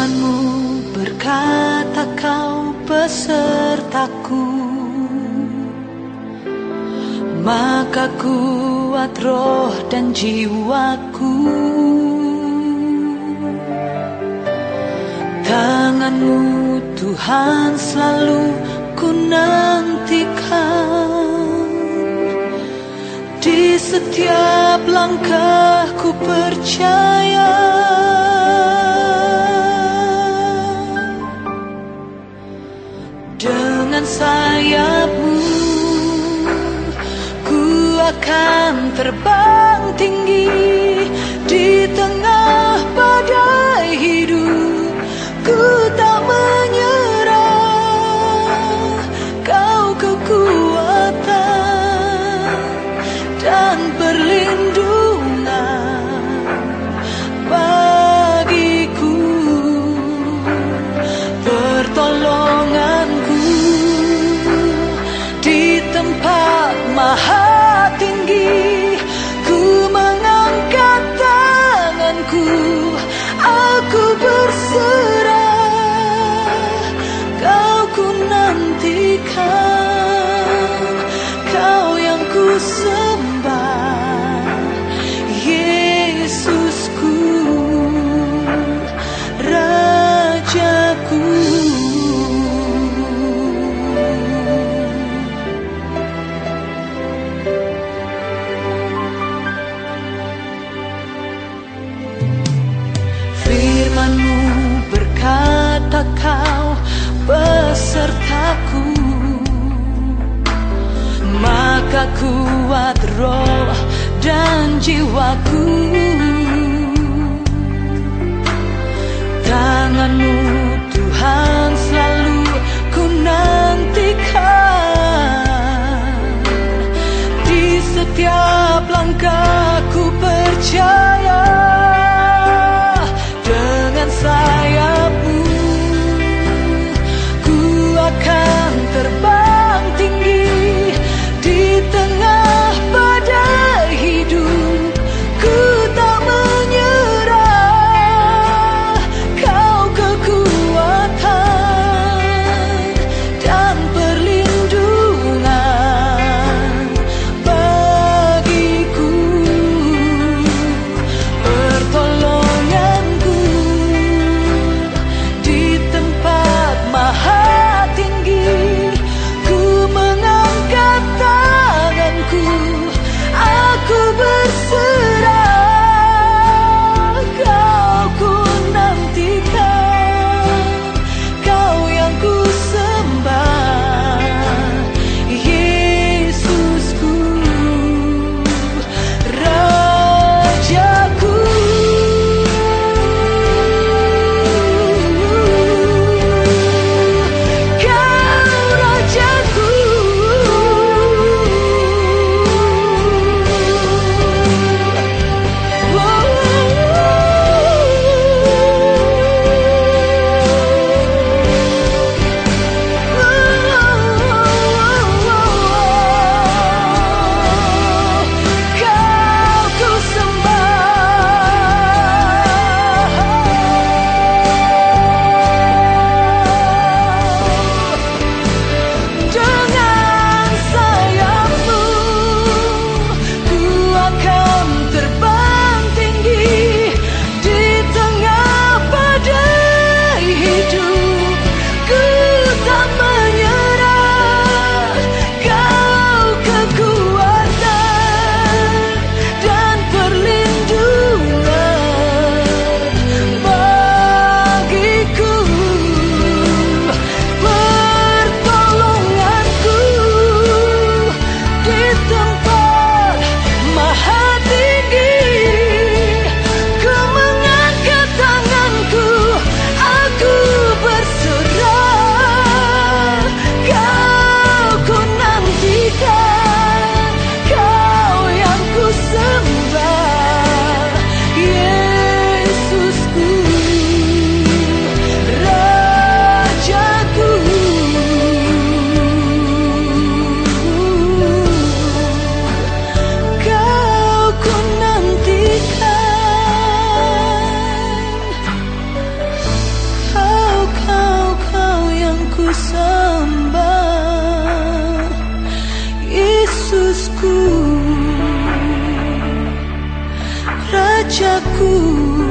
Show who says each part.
Speaker 1: Firmanmu berkata kau besertaku Maka kuat roh dan jiwaku. Tanganmu Tuhan selalu ku nantikan. Di setiap langkahku percaya Dengan sayapmu Ku akan terbang tinggi Di tengah badai hidup Firmanmu berkata kau besertaku. Maka kuat roh dan jiwaku. Tanganmu Tuhan selalu ku sembah Yesusku Rajaku.